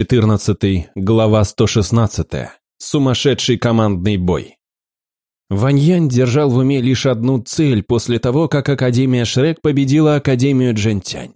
14, глава 116. Сумасшедший командный бой. Ваньянь держал в уме лишь одну цель после того, как Академия Шрек победила Академию Джентянь.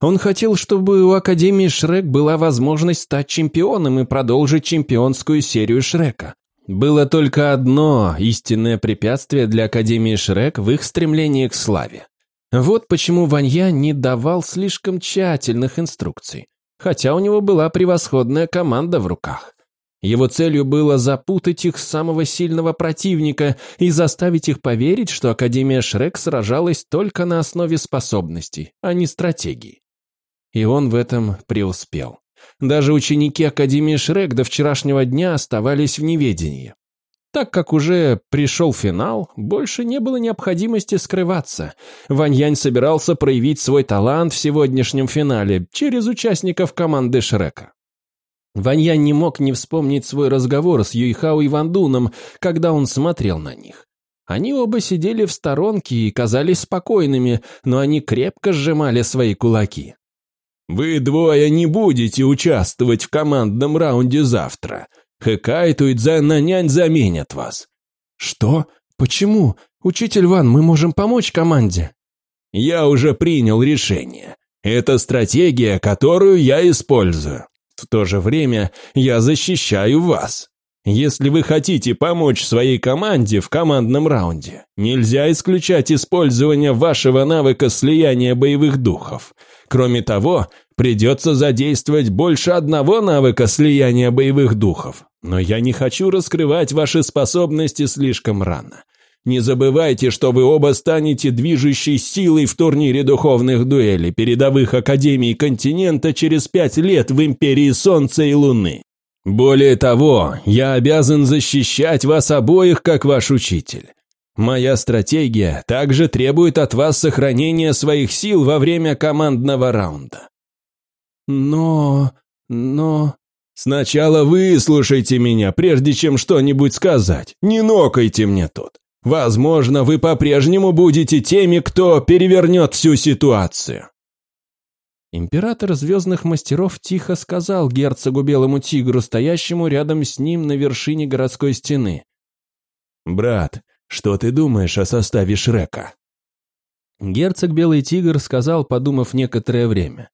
Он хотел, чтобы у Академии Шрек была возможность стать чемпионом и продолжить чемпионскую серию Шрека. Было только одно истинное препятствие для Академии Шрек в их стремлении к славе. Вот почему Ванья не давал слишком тщательных инструкций, хотя у него была превосходная команда в руках. Его целью было запутать их самого сильного противника и заставить их поверить, что Академия Шрек сражалась только на основе способностей, а не стратегии. И он в этом преуспел. Даже ученики Академии Шрек до вчерашнего дня оставались в неведении. Так как уже пришел финал, больше не было необходимости скрываться. Ваньянь собирался проявить свой талант в сегодняшнем финале через участников команды Шрека. Ваньянь не мог не вспомнить свой разговор с Юйхао и Вандуном, когда он смотрел на них. Они оба сидели в сторонке и казались спокойными, но они крепко сжимали свои кулаки. «Вы двое не будете участвовать в командном раунде завтра. Хэкайту и Дзэн-Нанянь заменят вас». «Что? Почему? Учитель Ван, мы можем помочь команде?» «Я уже принял решение. Это стратегия, которую я использую. В то же время я защищаю вас. Если вы хотите помочь своей команде в командном раунде, нельзя исключать использование вашего навыка слияния боевых духов. Кроме того, придется задействовать больше одного навыка слияния боевых духов. Но я не хочу раскрывать ваши способности слишком рано. Не забывайте, что вы оба станете движущей силой в турнире духовных дуэлей передовых академий континента через пять лет в Империи Солнца и Луны. Более того, я обязан защищать вас обоих, как ваш учитель. Моя стратегия также требует от вас сохранения своих сил во время командного раунда. Но... но... Сначала выслушайте меня, прежде чем что-нибудь сказать. Не нокайте мне тут. Возможно, вы по-прежнему будете теми, кто перевернет всю ситуацию. Император Звездных Мастеров тихо сказал герцогу Белому Тигру, стоящему рядом с ним на вершине городской стены. «Брат, что ты думаешь о составе Шрека?» Герцог Белый Тигр сказал, подумав некоторое время.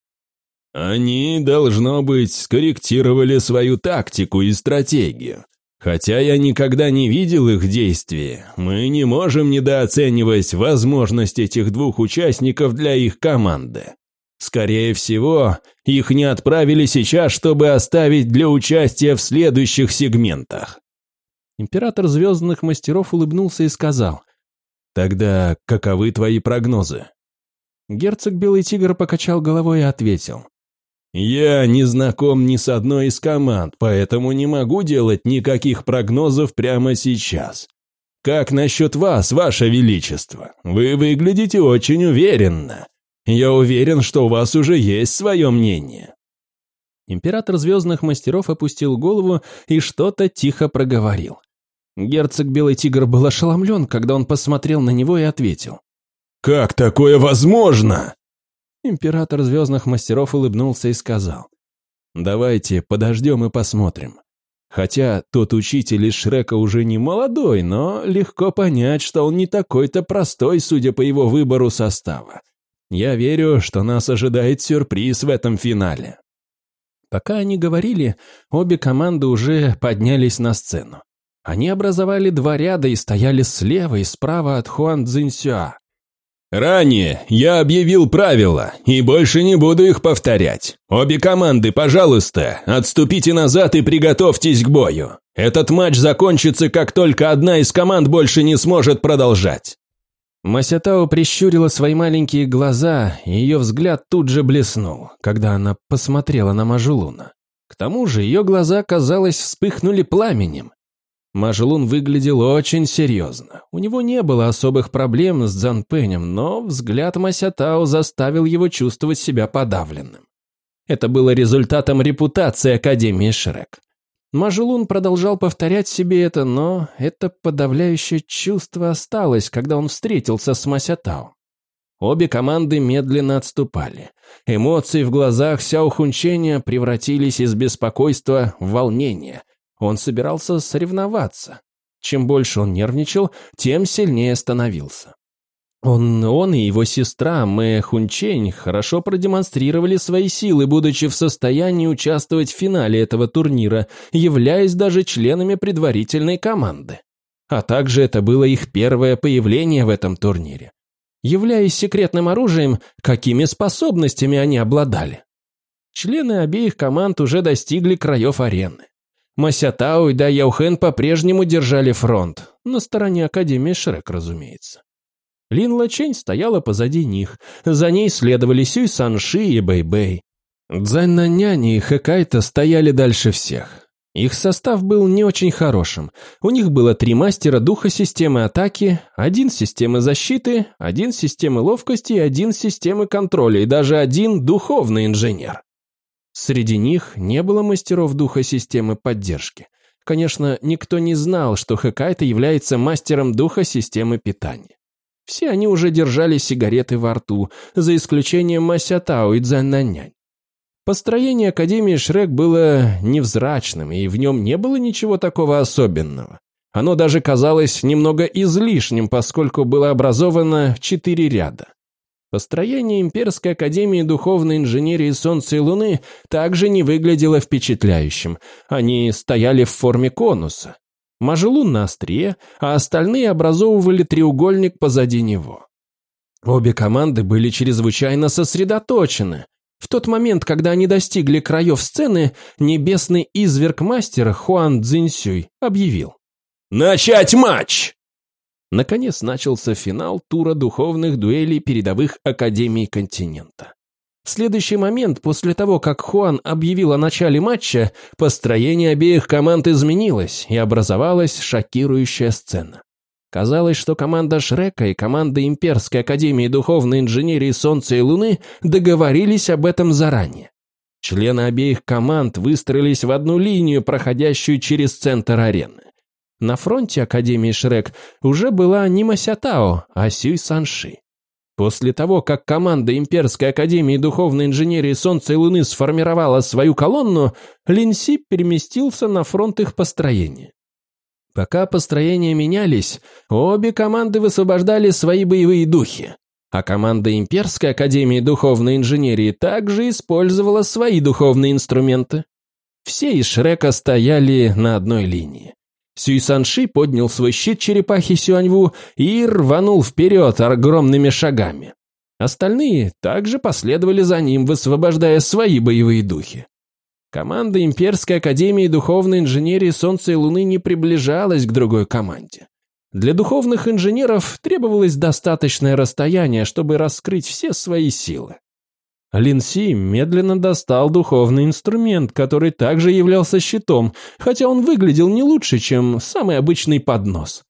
«Они, должно быть, скорректировали свою тактику и стратегию. Хотя я никогда не видел их действий, мы не можем недооценивать возможность этих двух участников для их команды. Скорее всего, их не отправили сейчас, чтобы оставить для участия в следующих сегментах. Император Звездных Мастеров улыбнулся и сказал, «Тогда каковы твои прогнозы?» Герцог Белый Тигр покачал головой и ответил, «Я не знаком ни с одной из команд, поэтому не могу делать никаких прогнозов прямо сейчас. Как насчет вас, ваше величество? Вы выглядите очень уверенно. Я уверен, что у вас уже есть свое мнение». Император Звездных Мастеров опустил голову и что-то тихо проговорил. Герцог Белый Тигр был ошеломлен, когда он посмотрел на него и ответил. «Как такое возможно?» Император Звездных Мастеров улыбнулся и сказал. «Давайте подождем и посмотрим. Хотя тот учитель из Шрека уже не молодой, но легко понять, что он не такой-то простой, судя по его выбору состава. Я верю, что нас ожидает сюрприз в этом финале». Пока они говорили, обе команды уже поднялись на сцену. Они образовали два ряда и стояли слева и справа от Хуан Цзиньсюа. Ранее я объявил правила и больше не буду их повторять. Обе команды, пожалуйста, отступите назад и приготовьтесь к бою. Этот матч закончится, как только одна из команд больше не сможет продолжать. Масятао прищурила свои маленькие глаза, и ее взгляд тут же блеснул, когда она посмотрела на Мажулуна. К тому же ее глаза, казалось, вспыхнули пламенем. Мажлун выглядел очень серьезно. У него не было особых проблем с Дзанпенем, но взгляд Масятао заставил его чувствовать себя подавленным. Это было результатом репутации Академии Шрек. Мажлун продолжал повторять себе это, но это подавляющее чувство осталось, когда он встретился с Масятао. Обе команды медленно отступали. Эмоции в глазах Сяо Хунченя превратились из беспокойства в волнение. Он собирался соревноваться. Чем больше он нервничал, тем сильнее становился. Он, он и его сестра Мэ Хунчень хорошо продемонстрировали свои силы, будучи в состоянии участвовать в финале этого турнира, являясь даже членами предварительной команды. А также это было их первое появление в этом турнире. Являясь секретным оружием, какими способностями они обладали? Члены обеих команд уже достигли краев арены. Масятау и Да Яухен по-прежнему держали фронт, на стороне Академии Шрек, разумеется. Лин Лачень стояла позади них, за ней следовали Сюй Санши и Бэй-Бэй. Цзань Наняни и Хэкайта стояли дальше всех. Их состав был не очень хорошим. У них было три мастера духа системы атаки, один системы защиты, один системы ловкости и один системы контроля, и даже один духовный инженер. Среди них не было мастеров духа системы поддержки. Конечно, никто не знал, что Хэкайта является мастером духа системы питания. Все они уже держали сигареты во рту, за исключением Масятао и Цзэннанянь. Построение Академии Шрек было невзрачным, и в нем не было ничего такого особенного. Оно даже казалось немного излишним, поскольку было образовано четыре ряда. Построение Имперской Академии Духовной Инженерии Солнца и Луны также не выглядело впечатляющим. Они стояли в форме конуса. Мажелун на острие, а остальные образовывали треугольник позади него. Обе команды были чрезвычайно сосредоточены. В тот момент, когда они достигли краев сцены, небесный изверг мастера Хуан Цзиньсюй объявил. «Начать матч!» Наконец начался финал тура духовных дуэлей передовых академий континента. В следующий момент, после того, как Хуан объявил о начале матча, построение обеих команд изменилось, и образовалась шокирующая сцена. Казалось, что команда Шрека и команда Имперской Академии Духовной Инженерии Солнца и Луны договорились об этом заранее. Члены обеих команд выстроились в одну линию, проходящую через центр арены. На фронте Академии Шрек уже была не Масятао, а Сюй Санши. После того, как команда Имперской Академии Духовной Инженерии Солнца и Луны сформировала свою колонну, Линси переместился на фронт их построения. Пока построения менялись, обе команды высвобождали свои боевые духи, а команда Имперской Академии Духовной Инженерии также использовала свои духовные инструменты. Все из Шрека стояли на одной линии. Сюйсанши поднял свой щит черепахи Сюаньву и рванул вперед огромными шагами. Остальные также последовали за ним, высвобождая свои боевые духи. Команда Имперской Академии Духовной Инженерии Солнца и Луны не приближалась к другой команде. Для духовных инженеров требовалось достаточное расстояние, чтобы раскрыть все свои силы. Линси медленно достал духовный инструмент, который также являлся щитом, хотя он выглядел не лучше, чем самый обычный поднос.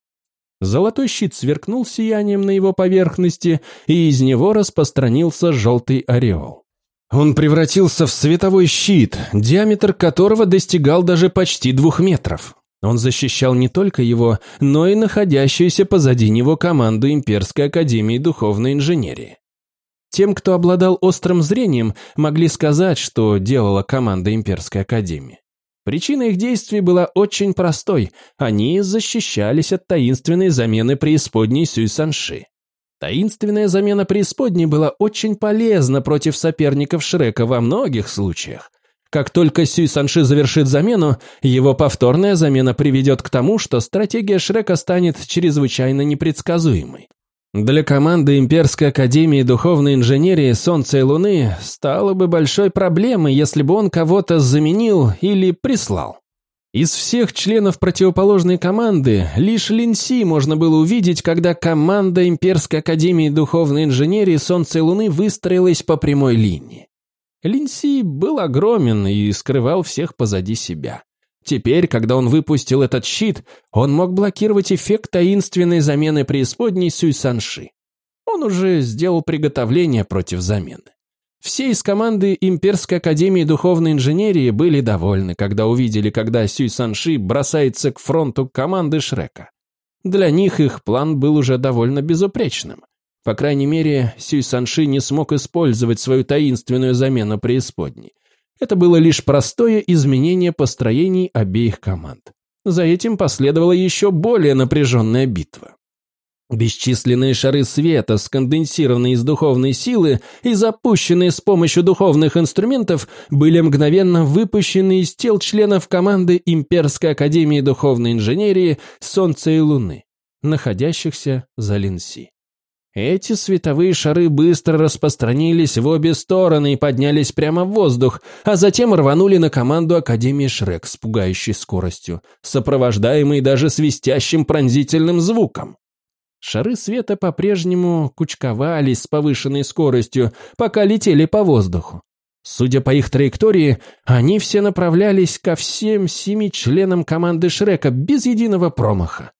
Золотой щит сверкнул сиянием на его поверхности, и из него распространился желтый ореол. Он превратился в световой щит, диаметр которого достигал даже почти двух метров. Он защищал не только его, но и находящуюся позади него команду Имперской Академии Духовной Инженерии. Тем, кто обладал острым зрением, могли сказать, что делала команда Имперской Академии. Причина их действий была очень простой. Они защищались от таинственной замены преисподней Сюй Санши. Таинственная замена преисподней была очень полезна против соперников Шрека во многих случаях. Как только Сюй Санши завершит замену, его повторная замена приведет к тому, что стратегия Шрека станет чрезвычайно непредсказуемой. Для команды Имперской Академии Духовной Инженерии Солнца и Луны стало бы большой проблемой, если бы он кого-то заменил или прислал. Из всех членов противоположной команды лишь Линси можно было увидеть, когда команда Имперской Академии Духовной Инженерии Солнца и Луны выстроилась по прямой линии. Линси был огромен и скрывал всех позади себя. Теперь, когда он выпустил этот щит, он мог блокировать эффект таинственной замены преисподней Сюй Санши. Он уже сделал приготовление против замены. Все из команды Имперской Академии Духовной Инженерии были довольны, когда увидели, когда Сюй Санши бросается к фронту команды Шрека. Для них их план был уже довольно безупречным. По крайней мере, Сюй Санши не смог использовать свою таинственную замену преисподней. Это было лишь простое изменение построений обеих команд. За этим последовала еще более напряженная битва. Бесчисленные шары света, сконденсированные из духовной силы и запущенные с помощью духовных инструментов, были мгновенно выпущены из тел членов команды Имперской Академии Духовной Инженерии Солнца и Луны, находящихся за Линси. Эти световые шары быстро распространились в обе стороны и поднялись прямо в воздух, а затем рванули на команду Академии Шрек с пугающей скоростью, сопровождаемой даже свистящим пронзительным звуком. Шары света по-прежнему кучковались с повышенной скоростью, пока летели по воздуху. Судя по их траектории, они все направлялись ко всем семи членам команды Шрека без единого промаха.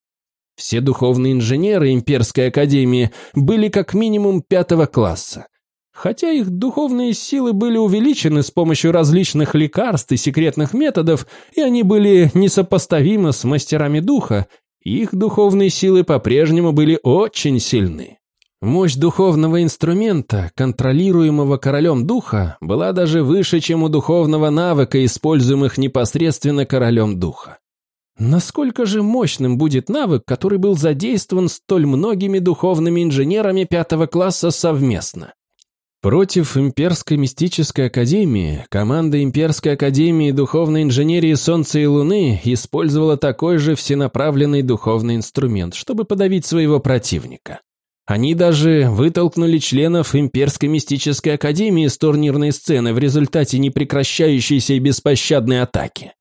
Все духовные инженеры Имперской Академии были как минимум пятого класса. Хотя их духовные силы были увеличены с помощью различных лекарств и секретных методов, и они были несопоставимы с мастерами духа, их духовные силы по-прежнему были очень сильны. Мощь духовного инструмента, контролируемого королем духа, была даже выше, чем у духовного навыка, используемых непосредственно королем духа. Насколько же мощным будет навык, который был задействован столь многими духовными инженерами пятого класса совместно? Против Имперской мистической академии команда Имперской академии духовной инженерии Солнца и Луны использовала такой же всенаправленный духовный инструмент, чтобы подавить своего противника. Они даже вытолкнули членов Имперской мистической академии с турнирной сцены в результате непрекращающейся и беспощадной атаки.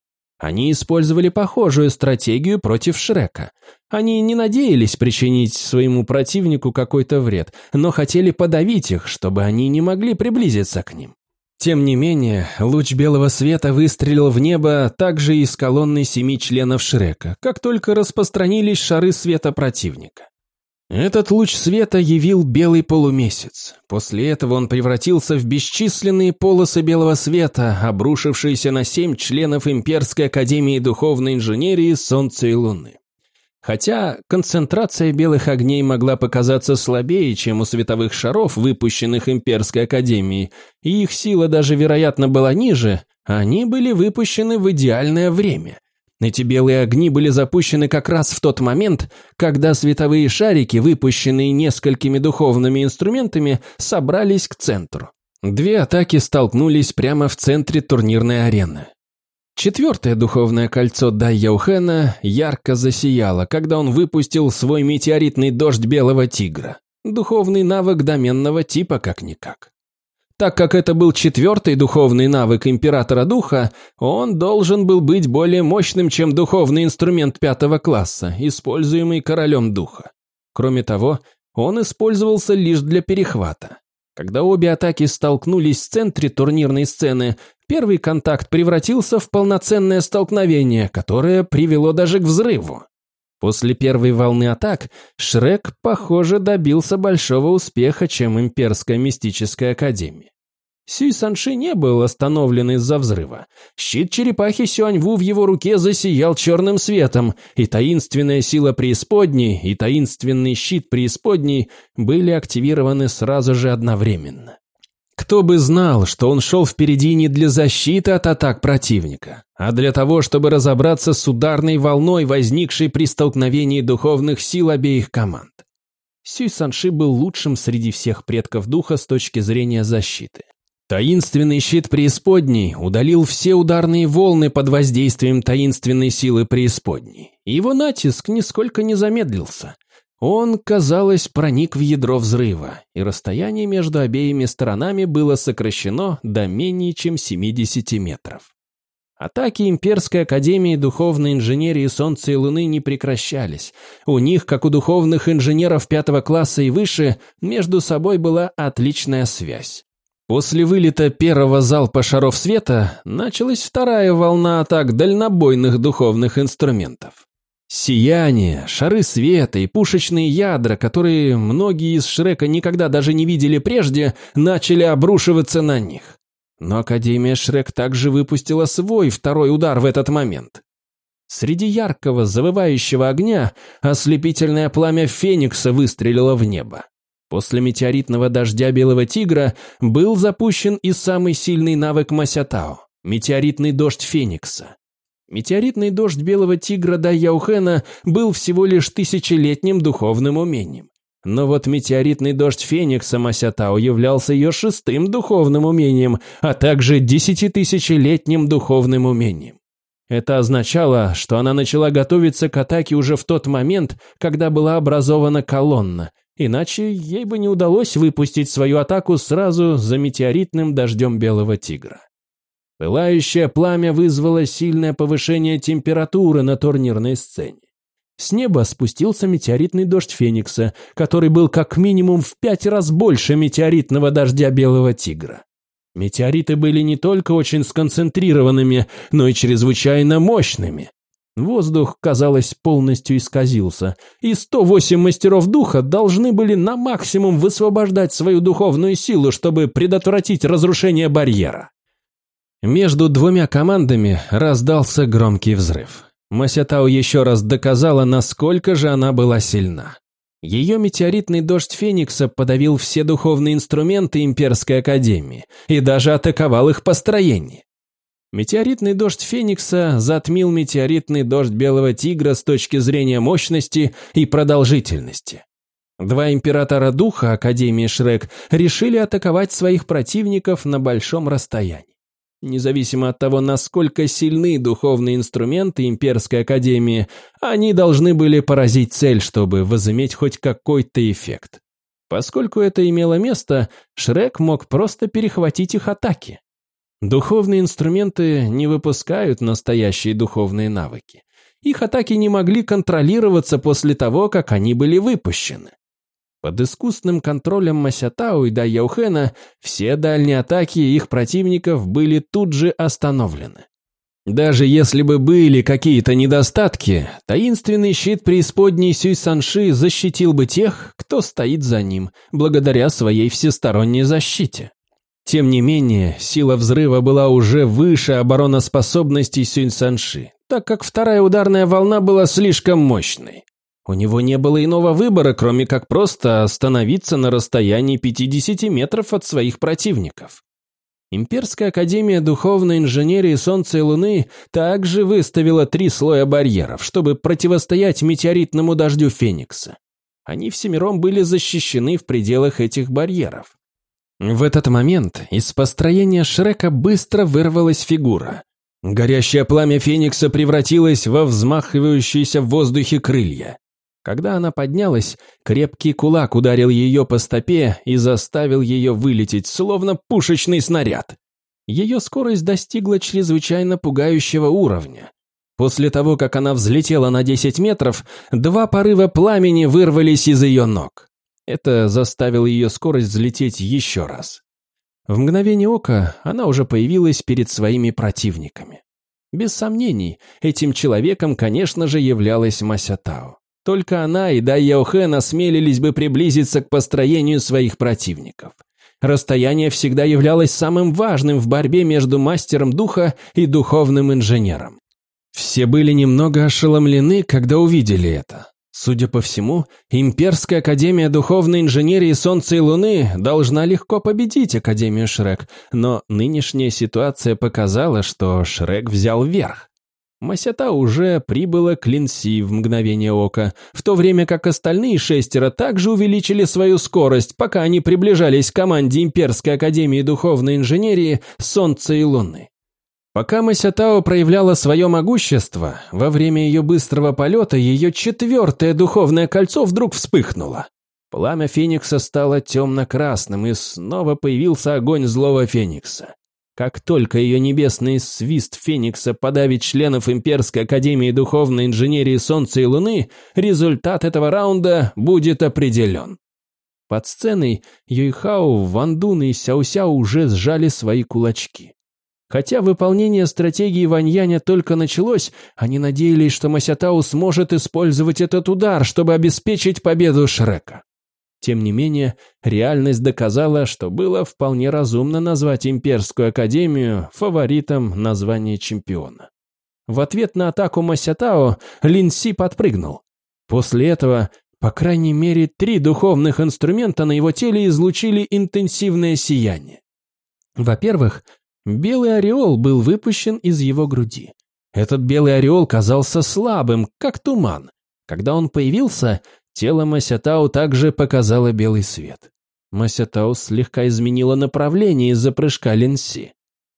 Они использовали похожую стратегию против Шрека. Они не надеялись причинить своему противнику какой-то вред, но хотели подавить их, чтобы они не могли приблизиться к ним. Тем не менее, луч белого света выстрелил в небо также из колонны семи членов Шрека, как только распространились шары света противника. Этот луч света явил белый полумесяц. После этого он превратился в бесчисленные полосы белого света, обрушившиеся на семь членов Имперской Академии Духовной Инженерии Солнца и Луны. Хотя концентрация белых огней могла показаться слабее, чем у световых шаров, выпущенных Имперской Академией, и их сила даже, вероятно, была ниже, они были выпущены в идеальное время – эти белые огни были запущены как раз в тот момент, когда световые шарики, выпущенные несколькими духовными инструментами, собрались к центру. Две атаки столкнулись прямо в центре турнирной арены. Четвертое духовное кольцо Дай Яухена ярко засияло, когда он выпустил свой метеоритный дождь белого тигра. Духовный навык доменного типа как-никак. Так как это был четвертый духовный навык Императора Духа, он должен был быть более мощным, чем духовный инструмент пятого класса, используемый Королем Духа. Кроме того, он использовался лишь для перехвата. Когда обе атаки столкнулись в центре турнирной сцены, первый контакт превратился в полноценное столкновение, которое привело даже к взрыву. После первой волны атак Шрек, похоже, добился большого успеха, чем Имперская мистическая академия. Сюй Санши не был остановлен из-за взрыва. Щит черепахи Сюаньву в его руке засиял черным светом, и таинственная сила преисподней, и таинственный щит преисподней были активированы сразу же одновременно. Кто бы знал, что он шел впереди не для защиты от атак противника, а для того, чтобы разобраться с ударной волной, возникшей при столкновении духовных сил обеих команд. Сюй Санши был лучшим среди всех предков духа с точки зрения защиты. Таинственный щит преисподней удалил все ударные волны под воздействием таинственной силы преисподней. Его натиск нисколько не замедлился. Он, казалось, проник в ядро взрыва, и расстояние между обеими сторонами было сокращено до менее чем 70 метров. Атаки Имперской Академии Духовной Инженерии Солнца и Луны не прекращались. У них, как у духовных инженеров пятого класса и выше, между собой была отличная связь. После вылета первого залпа шаров света началась вторая волна атак дальнобойных духовных инструментов. Сияние, шары света и пушечные ядра, которые многие из Шрека никогда даже не видели прежде, начали обрушиваться на них. Но Академия Шрек также выпустила свой второй удар в этот момент. Среди яркого, завывающего огня ослепительное пламя Феникса выстрелило в небо. После метеоритного дождя Белого Тигра был запущен и самый сильный навык Масятао – метеоритный дождь Феникса. Метеоритный дождь Белого Тигра Дай Яухена был всего лишь тысячелетним духовным умением. Но вот метеоритный дождь Феникса Масятао являлся ее шестым духовным умением, а также десятитысячелетним духовным умением. Это означало, что она начала готовиться к атаке уже в тот момент, когда была образована колонна, иначе ей бы не удалось выпустить свою атаку сразу за метеоритным дождем Белого Тигра. Пылающее пламя вызвало сильное повышение температуры на турнирной сцене. С неба спустился метеоритный дождь Феникса, который был как минимум в пять раз больше метеоритного дождя Белого Тигра. Метеориты были не только очень сконцентрированными, но и чрезвычайно мощными. Воздух, казалось, полностью исказился, и 108 мастеров духа должны были на максимум высвобождать свою духовную силу, чтобы предотвратить разрушение барьера. Между двумя командами раздался громкий взрыв. Масятау еще раз доказала, насколько же она была сильна. Ее метеоритный дождь Феникса подавил все духовные инструменты Имперской Академии и даже атаковал их построение. Метеоритный дождь Феникса затмил метеоритный дождь Белого Тигра с точки зрения мощности и продолжительности. Два императора духа Академии Шрек решили атаковать своих противников на большом расстоянии. Независимо от того, насколько сильны духовные инструменты Имперской Академии, они должны были поразить цель, чтобы возыметь хоть какой-то эффект. Поскольку это имело место, Шрек мог просто перехватить их атаки. Духовные инструменты не выпускают настоящие духовные навыки. Их атаки не могли контролироваться после того, как они были выпущены. Под искусственным контролем Масятау и Дайяухена все дальние атаки их противников были тут же остановлены. Даже если бы были какие-то недостатки, таинственный щит преисподней Сюй Санши защитил бы тех, кто стоит за ним, благодаря своей всесторонней защите. Тем не менее, сила взрыва была уже выше обороноспособностей Сюнь-Санши, так как вторая ударная волна была слишком мощной. У него не было иного выбора, кроме как просто остановиться на расстоянии 50 метров от своих противников. Имперская академия духовной инженерии Солнца и Луны также выставила три слоя барьеров, чтобы противостоять метеоритному дождю Феникса. Они всемиром были защищены в пределах этих барьеров. В этот момент из построения Шрека быстро вырвалась фигура. Горящее пламя Феникса превратилось во взмахивающиеся в воздухе крылья. Когда она поднялась, крепкий кулак ударил ее по стопе и заставил ее вылететь, словно пушечный снаряд. Ее скорость достигла чрезвычайно пугающего уровня. После того, как она взлетела на 10 метров, два порыва пламени вырвались из ее ног. Это заставило ее скорость взлететь еще раз. В мгновение ока она уже появилась перед своими противниками. Без сомнений, этим человеком, конечно же, являлась Масятао. Только она и Дай Яохен осмелились бы приблизиться к построению своих противников. Расстояние всегда являлось самым важным в борьбе между мастером духа и духовным инженером. Все были немного ошеломлены, когда увидели это. Судя по всему, Имперская Академия Духовной Инженерии Солнца и Луны должна легко победить Академию Шрек, но нынешняя ситуация показала, что Шрек взял верх. Масята уже прибыла к Линси в мгновение ока, в то время как остальные шестеро также увеличили свою скорость, пока они приближались к команде Имперской Академии Духовной Инженерии Солнца и Луны. Пока Масятао проявляла свое могущество, во время ее быстрого полета ее четвертое духовное кольцо вдруг вспыхнуло. Пламя Феникса стало темно-красным, и снова появился огонь злого Феникса. Как только ее небесный свист Феникса подавит членов Имперской Академии Духовной Инженерии Солнца и Луны, результат этого раунда будет определен. Под сценой Юйхао, Вандун и Сяосяо уже сжали свои кулачки. Хотя выполнение стратегии Ваньяня только началось, они надеялись, что Масятау сможет использовать этот удар, чтобы обеспечить победу Шрека. Тем не менее, реальность доказала, что было вполне разумно назвать Имперскую Академию фаворитом названия чемпиона. В ответ на атаку Масятао Линси подпрыгнул. После этого По крайней мере, три духовных инструмента на его теле излучили интенсивное сияние. Во-первых, белый ореол был выпущен из его груди. Этот белый ореол казался слабым, как туман. Когда он появился, тело Масятау также показало белый свет. Масятау слегка изменила направление из-за прыжка Линси.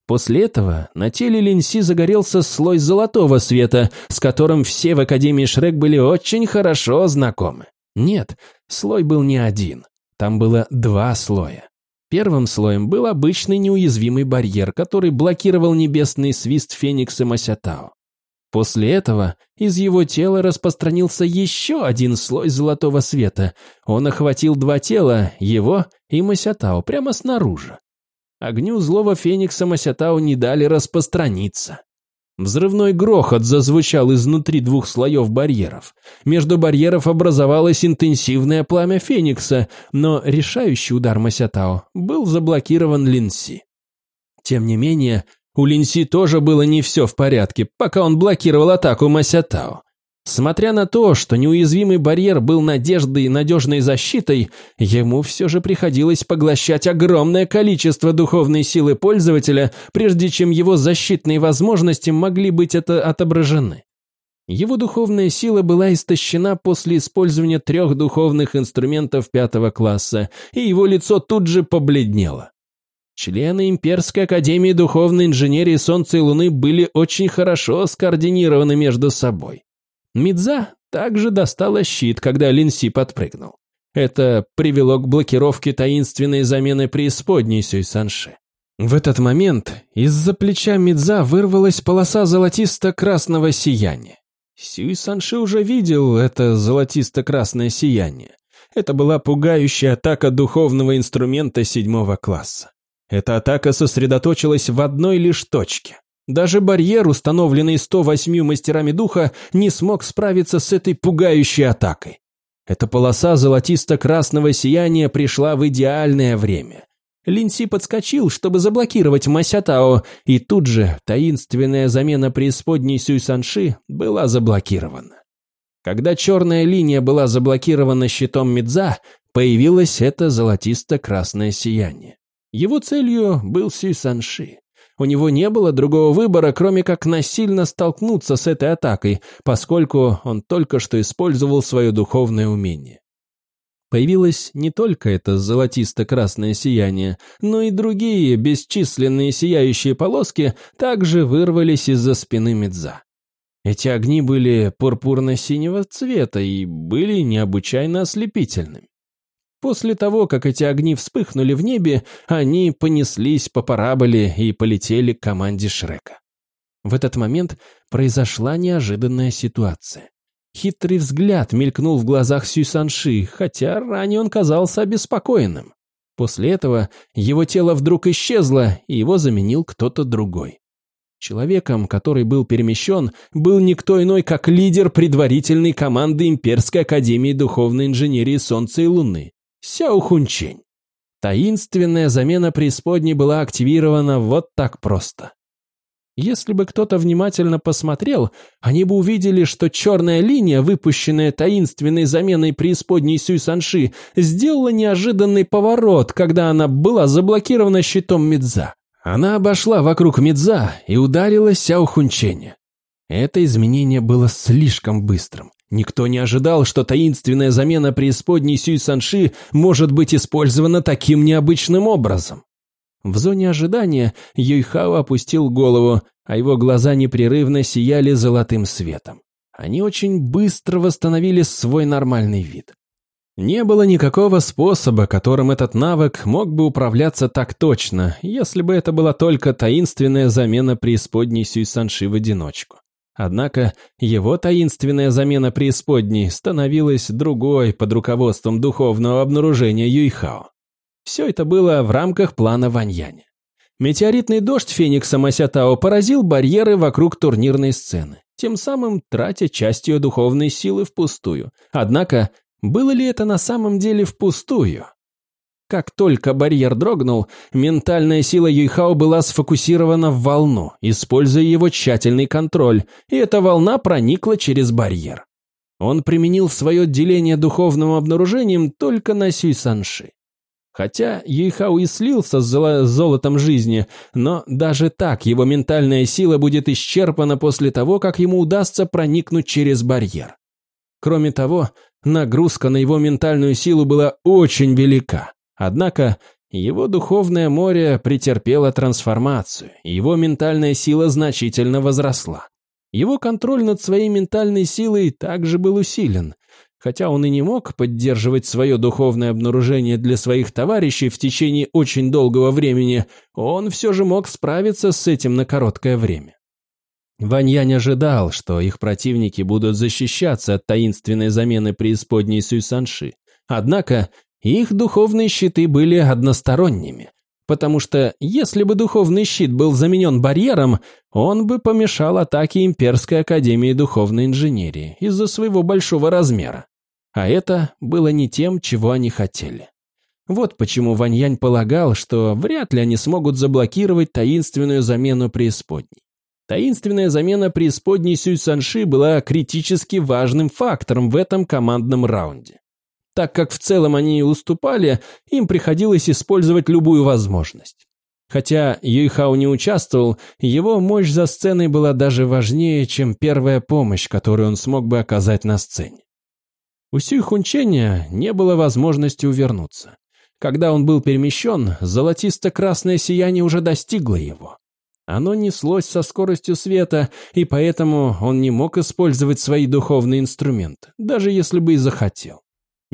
После этого на теле Линси загорелся слой золотого света, с которым все в Академии Шрек были очень хорошо знакомы. Нет, слой был не один. Там было два слоя. Первым слоем был обычный неуязвимый барьер, который блокировал небесный свист Феникса Масятао. После этого из его тела распространился еще один слой золотого света. Он охватил два тела, его и Масятао, прямо снаружи. Огню злого феникса Масятао не дали распространиться. Взрывной грохот зазвучал изнутри двух слоев барьеров. Между барьеров образовалось интенсивное пламя Феникса, но решающий удар Масятао был заблокирован Линси. Тем не менее, у Линси тоже было не все в порядке, пока он блокировал атаку Масятао. Смотря на то, что неуязвимый барьер был надеждой и надежной защитой, ему все же приходилось поглощать огромное количество духовной силы пользователя, прежде чем его защитные возможности могли быть это отображены. Его духовная сила была истощена после использования трех духовных инструментов пятого класса, и его лицо тут же побледнело. Члены Имперской Академии Духовной Инженерии Солнца и Луны были очень хорошо скоординированы между собой. Мидза также достала щит, когда Линси подпрыгнул. Это привело к блокировке таинственной замены преисподней Сюйсанши. В этот момент из-за плеча Мидза вырвалась полоса золотисто-красного сияния. Сюй Санши уже видел это золотисто-красное сияние. Это была пугающая атака духовного инструмента седьмого класса. Эта атака сосредоточилась в одной лишь точке. Даже барьер, установленный 108 мастерами духа, не смог справиться с этой пугающей атакой. Эта полоса золотисто-красного сияния пришла в идеальное время. Линси подскочил, чтобы заблокировать Масятао, и тут же таинственная замена преисподней Сюйсанши была заблокирована. Когда черная линия была заблокирована щитом Мидза, появилось это золотисто-красное сияние. Его целью был Сюйсанши. У него не было другого выбора, кроме как насильно столкнуться с этой атакой, поскольку он только что использовал свое духовное умение. Появилось не только это золотисто-красное сияние, но и другие бесчисленные сияющие полоски также вырвались из-за спины Медза. Эти огни были пурпурно-синего цвета и были необычайно ослепительными. После того, как эти огни вспыхнули в небе, они понеслись по параболе и полетели к команде Шрека. В этот момент произошла неожиданная ситуация. Хитрый взгляд мелькнул в глазах Сюсанши, хотя ранее он казался обеспокоенным. После этого его тело вдруг исчезло, и его заменил кто-то другой. Человеком, который был перемещен, был никто иной, как лидер предварительной команды Имперской Академии Духовной Инженерии Солнца и Луны, Сяо Хунчень. Таинственная замена преисподней была активирована вот так просто. Если бы кто-то внимательно посмотрел, они бы увидели, что черная линия, выпущенная таинственной заменой преисподней Сюй Санши, сделала неожиданный поворот, когда она была заблокирована щитом Мидза. Она обошла вокруг Мидза и ударила Сяо Хунченя. Это изменение было слишком быстрым. Никто не ожидал, что таинственная замена преисподней Сюй Санши может быть использована таким необычным образом. В зоне ожидания Юйхао опустил голову, а его глаза непрерывно сияли золотым светом. Они очень быстро восстановили свой нормальный вид. Не было никакого способа, которым этот навык мог бы управляться так точно, если бы это была только таинственная замена преисподней Сюй Санши в одиночку. Однако его таинственная замена преисподней становилась другой под руководством духовного обнаружения Юйхао. Все это было в рамках плана Ваньяня. Метеоритный дождь Феникса Масятао поразил барьеры вокруг турнирной сцены, тем самым тратя часть ее духовной силы впустую. Однако, было ли это на самом деле впустую? Как только барьер дрогнул, ментальная сила Юйхао была сфокусирована в волну, используя его тщательный контроль, и эта волна проникла через барьер. Он применил свое деление духовным обнаружением только на Сюй Санши. Хотя Юйхау и слился с золотом жизни, но даже так его ментальная сила будет исчерпана после того, как ему удастся проникнуть через барьер. Кроме того, нагрузка на его ментальную силу была очень велика. Однако его духовное море претерпело трансформацию, и его ментальная сила значительно возросла. Его контроль над своей ментальной силой также был усилен, Хотя он и не мог поддерживать свое духовное обнаружение для своих товарищей в течение очень долгого времени, он все же мог справиться с этим на короткое время. Ваньянь ожидал, что их противники будут защищаться от таинственной замены преисподней Сюйсанши. Однако их духовные щиты были односторонними, потому что если бы духовный щит был заменен барьером, он бы помешал атаке Имперской Академии Духовной Инженерии из-за своего большого размера. А это было не тем, чего они хотели. Вот почему Ваньянь полагал, что вряд ли они смогут заблокировать таинственную замену преисподней. Таинственная замена преисподней Сюй Санши была критически важным фактором в этом командном раунде. Так как в целом они уступали, им приходилось использовать любую возможность. Хотя Юйхао не участвовал, его мощь за сценой была даже важнее, чем первая помощь, которую он смог бы оказать на сцене. У Сюй Хунченя не было возможности увернуться. Когда он был перемещен, золотисто-красное сияние уже достигло его. Оно неслось со скоростью света, и поэтому он не мог использовать свои духовные инструменты, даже если бы и захотел.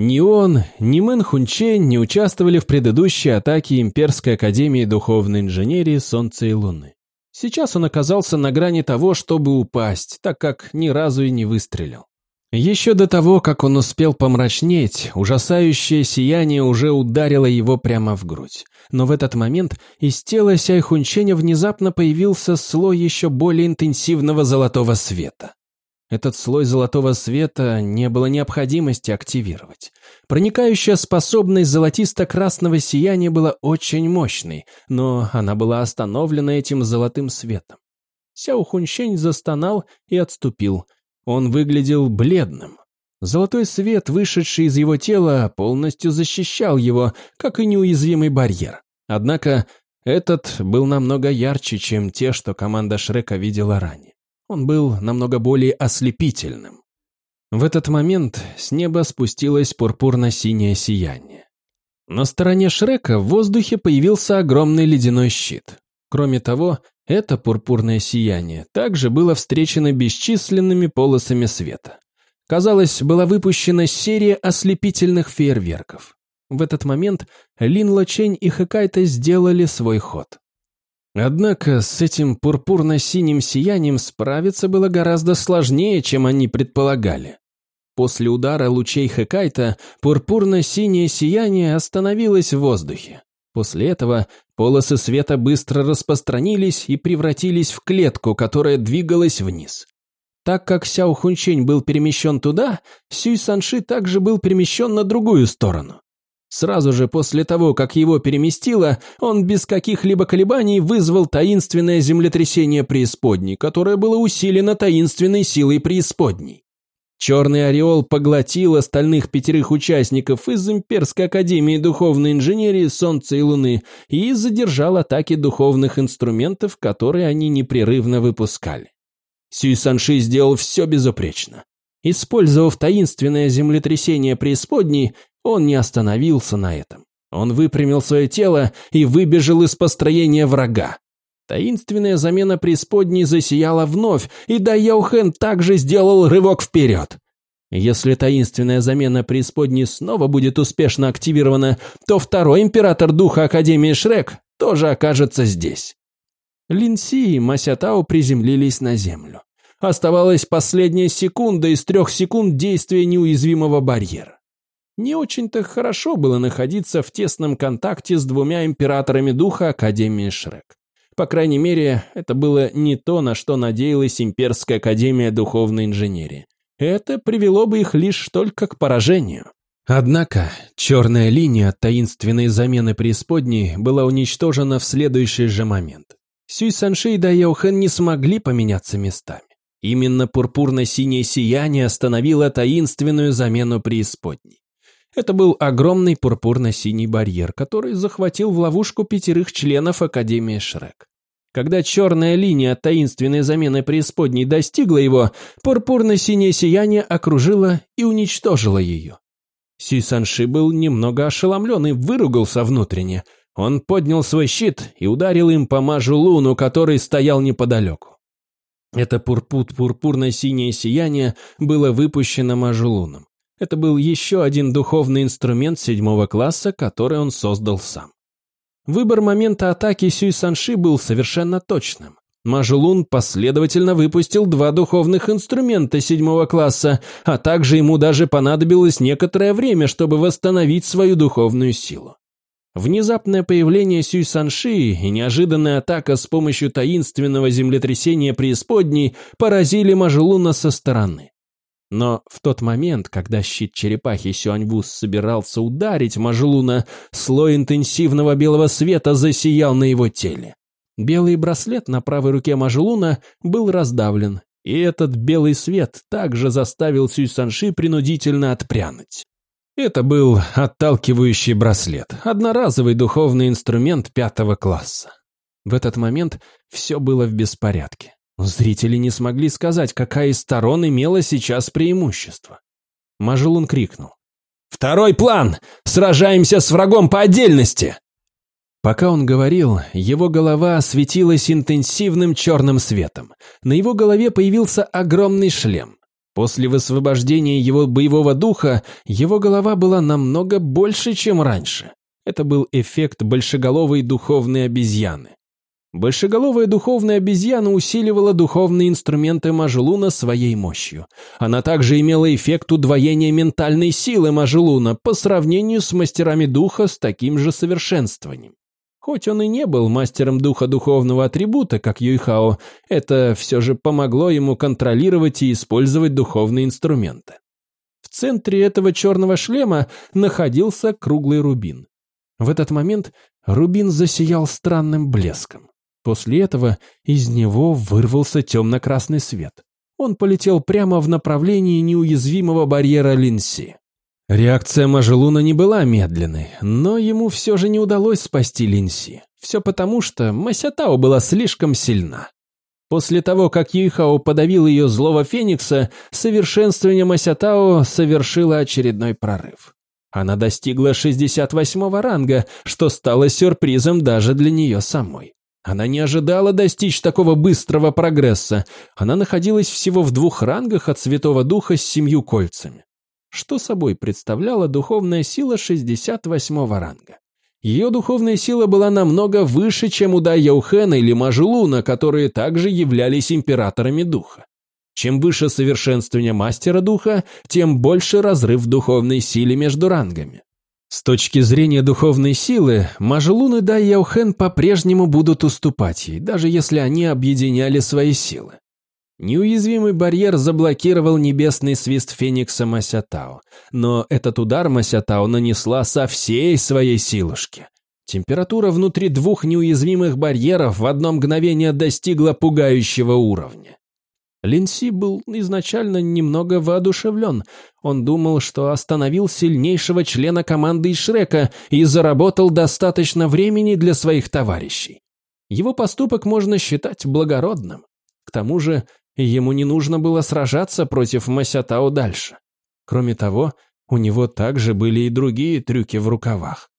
Ни он, ни Мэн Хунчень не участвовали в предыдущей атаке Имперской Академии Духовной Инженерии Солнца и Луны. Сейчас он оказался на грани того, чтобы упасть, так как ни разу и не выстрелил. Еще до того, как он успел помрачнеть, ужасающее сияние уже ударило его прямо в грудь. Но в этот момент из тела Сяйхунченя внезапно появился слой еще более интенсивного золотого света. Этот слой золотого света не было необходимости активировать. Проникающая способность золотисто-красного сияния была очень мощной, но она была остановлена этим золотым светом. Сяо Хунщень застонал и отступил – он выглядел бледным. Золотой свет, вышедший из его тела, полностью защищал его, как и неуязвимый барьер. Однако этот был намного ярче, чем те, что команда Шрека видела ранее. Он был намного более ослепительным. В этот момент с неба спустилось пурпурно-синее сияние. На стороне Шрека в воздухе появился огромный ледяной щит. Кроме того, это пурпурное сияние также было встречено бесчисленными полосами света. Казалось, была выпущена серия ослепительных фейерверков. В этот момент Лин Лочень и Хэкайта сделали свой ход. Однако с этим пурпурно-синим сиянием справиться было гораздо сложнее, чем они предполагали. После удара лучей Хэкайта пурпурно-синее сияние остановилось в воздухе. После этого полосы света быстро распространились и превратились в клетку, которая двигалась вниз. Так как Сяо Хунчень был перемещен туда, Сюй Санши также был перемещен на другую сторону. Сразу же после того, как его переместило, он без каких-либо колебаний вызвал таинственное землетрясение преисподней, которое было усилено таинственной силой преисподней. Черный ореол поглотил остальных пятерых участников из Имперской Академии Духовной Инженерии Солнца и Луны и задержал атаки духовных инструментов, которые они непрерывно выпускали. Сюй Санши сделал все безупречно. Использовав таинственное землетрясение преисподней, он не остановился на этом. Он выпрямил свое тело и выбежал из построения врага. Таинственная замена преисподней засияла вновь, и Дайяухен также сделал рывок вперед. Если таинственная замена преисподней снова будет успешно активирована, то второй император духа Академии Шрек тоже окажется здесь. Линси и Масятао приземлились на землю. Оставалась последняя секунда из трех секунд действия неуязвимого барьера. Не очень-то хорошо было находиться в тесном контакте с двумя императорами духа Академии Шрек. По крайней мере, это было не то, на что надеялась Имперская Академия Духовной Инженерии. Это привело бы их лишь только к поражению. Однако, черная линия таинственной замены преисподней была уничтожена в следующий же момент. Сюй Санши и Дайохэн не смогли поменяться местами. Именно пурпурно-синее сияние остановило таинственную замену преисподней. Это был огромный пурпурно-синий барьер, который захватил в ловушку пятерых членов Академии Шрек. Когда черная линия таинственной замены преисподней достигла его, пурпурно-синее сияние окружило и уничтожило ее. Сюй Санши был немного ошеломлен и выругался внутренне. Он поднял свой щит и ударил им по мажу луну, который стоял неподалеку. Это пурпут-пурпурно-синее сияние было выпущено мажулуном. Это был еще один духовный инструмент седьмого класса, который он создал сам. Выбор момента атаки Сюй Санши был совершенно точным. Мажулун последовательно выпустил два духовных инструмента седьмого класса, а также ему даже понадобилось некоторое время, чтобы восстановить свою духовную силу. Внезапное появление Сюй Санши и неожиданная атака с помощью таинственного землетрясения преисподней поразили Мажулуна со стороны. Но в тот момент, когда щит черепахи Сюаньвус собирался ударить Мажулуна, слой интенсивного белого света засиял на его теле. Белый браслет на правой руке Мажулуна был раздавлен, и этот белый свет также заставил Сюй Санши принудительно отпрянуть. Это был отталкивающий браслет, одноразовый духовный инструмент пятого класса. В этот момент все было в беспорядке. Зрители не смогли сказать, какая из сторон имела сейчас преимущество. Мажелун крикнул. «Второй план! Сражаемся с врагом по отдельности!» Пока он говорил, его голова осветилась интенсивным черным светом. На его голове появился огромный шлем. После высвобождения его боевого духа, его голова была намного больше, чем раньше. Это был эффект большеголовой духовной обезьяны. Большеголовая духовная обезьяна усиливала духовные инструменты Мажелуна своей мощью. Она также имела эффект удвоения ментальной силы Мажелуна по сравнению с мастерами духа с таким же совершенствованием. Хоть он и не был мастером духа духовного атрибута, как Юйхао, это все же помогло ему контролировать и использовать духовные инструменты. В центре этого черного шлема находился круглый рубин. В этот момент рубин засиял странным блеском. После этого из него вырвался темно-красный свет. Он полетел прямо в направлении неуязвимого барьера Линси. Реакция Мажелуна не была медленной, но ему все же не удалось спасти Линси. Все потому, что Масятао была слишком сильна. После того, как Юйхао подавил ее злого феникса, совершенствование Масятао совершило очередной прорыв. Она достигла 68 ранга, что стало сюрпризом даже для нее самой. Она не ожидала достичь такого быстрого прогресса. Она находилась всего в двух рангах от Святого Духа с семью кольцами. Что собой представляла духовная сила 68 ранга? Ее духовная сила была намного выше, чем у Дай Яухена или Мажулуна, которые также являлись императорами духа. Чем выше совершенствование мастера духа, тем больше разрыв в духовной силе между рангами. С точки зрения духовной силы, Мажелун и Дай Яухен по-прежнему будут уступать ей, даже если они объединяли свои силы. Неуязвимый барьер заблокировал небесный свист Феникса Масятао, но этот удар Масятао нанесла со всей своей силушки. Температура внутри двух неуязвимых барьеров в одно мгновение достигла пугающего уровня. Линси был изначально немного воодушевлен. Он думал, что остановил сильнейшего члена команды Шрека и заработал достаточно времени для своих товарищей. Его поступок можно считать благородным. К тому же ему не нужно было сражаться против Масятао дальше. Кроме того, у него также были и другие трюки в рукавах.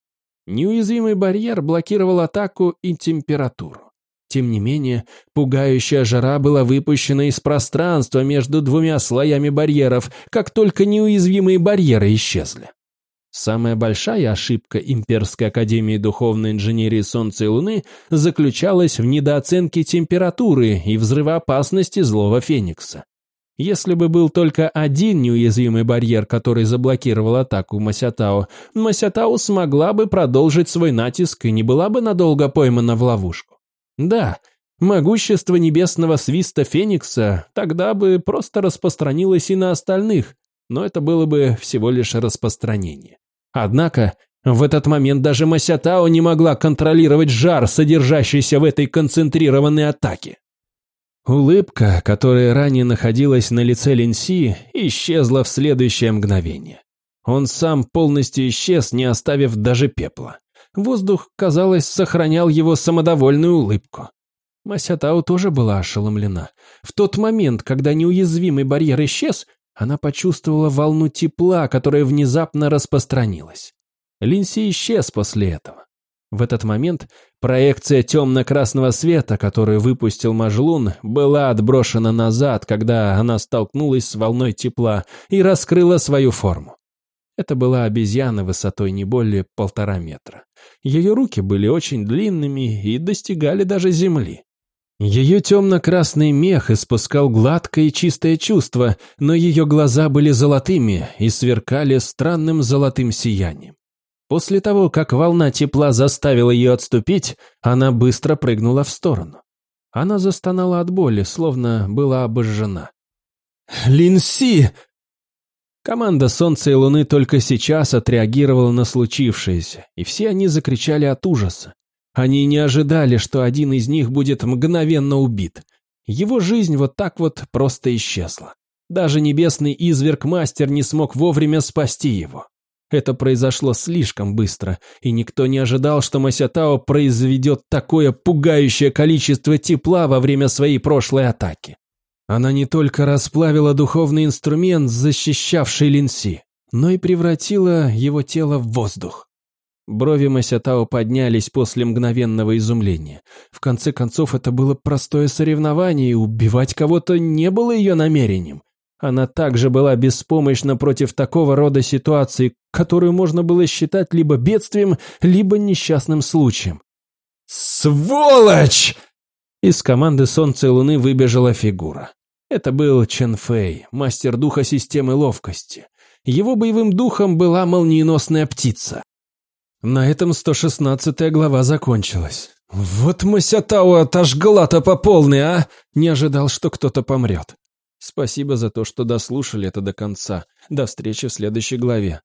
Неуязвимый барьер блокировал атаку и температуру. Тем не менее, пугающая жара была выпущена из пространства между двумя слоями барьеров, как только неуязвимые барьеры исчезли. Самая большая ошибка Имперской Академии Духовной Инженерии Солнца и Луны заключалась в недооценке температуры и взрывоопасности злого Феникса. Если бы был только один неуязвимый барьер, который заблокировал атаку Масятао, Масятао смогла бы продолжить свой натиск и не была бы надолго поймана в ловушку. Да, могущество небесного свиста Феникса тогда бы просто распространилось и на остальных, но это было бы всего лишь распространение. Однако, в этот момент даже Масятао не могла контролировать жар, содержащийся в этой концентрированной атаке. Улыбка, которая ранее находилась на лице Линси, исчезла в следующее мгновение. Он сам полностью исчез, не оставив даже пепла. Воздух, казалось, сохранял его самодовольную улыбку. Масятау тоже была ошеломлена. В тот момент, когда неуязвимый барьер исчез, она почувствовала волну тепла, которая внезапно распространилась. Линси исчез после этого. В этот момент проекция темно-красного света, которую выпустил Мажлун, была отброшена назад, когда она столкнулась с волной тепла и раскрыла свою форму. Это была обезьяна высотой не более полтора метра. Ее руки были очень длинными и достигали даже земли. Ее темно-красный мех испускал гладкое и чистое чувство, но ее глаза были золотыми и сверкали странным золотым сиянием. После того, как волна тепла заставила ее отступить, она быстро прыгнула в сторону. Она застонала от боли, словно была обожжена. «Линси!» Команда Солнца и Луны только сейчас отреагировала на случившееся, и все они закричали от ужаса. Они не ожидали, что один из них будет мгновенно убит. Его жизнь вот так вот просто исчезла. Даже небесный изверг-мастер не смог вовремя спасти его. Это произошло слишком быстро, и никто не ожидал, что Масятао произведет такое пугающее количество тепла во время своей прошлой атаки. Она не только расплавила духовный инструмент, защищавший Линси, но и превратила его тело в воздух. Брови Масятао поднялись после мгновенного изумления. В конце концов, это было простое соревнование, и убивать кого-то не было ее намерением. Она также была беспомощна против такого рода ситуации, которую можно было считать либо бедствием, либо несчастным случаем. «Сволочь!» Из команды Солнца и Луны выбежала фигура. Это был Чен Фэй, мастер духа системы ловкости. Его боевым духом была молниеносная птица. На этом 116-я глава закончилась. Вот Масятау отожгла-то по полной, а? Не ожидал, что кто-то помрет. Спасибо за то, что дослушали это до конца. До встречи в следующей главе.